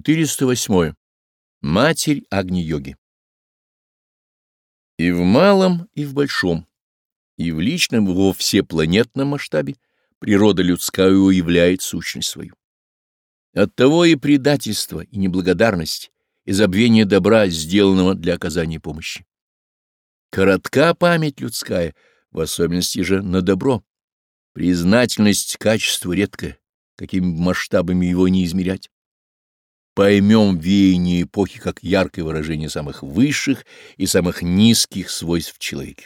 408. Матерь Агни-йоги. И в малом, и в большом, и в личном, и во всепланетном масштабе природа людская уявляет сущность свою. Оттого и предательство, и неблагодарность, и забвение добра, сделанного для оказания помощи. Коротка память людская, в особенности же на добро. Признательность качество редкое, какими масштабами его не измерять поймем веяние эпохи как яркое выражение самых высших и самых низких свойств человека.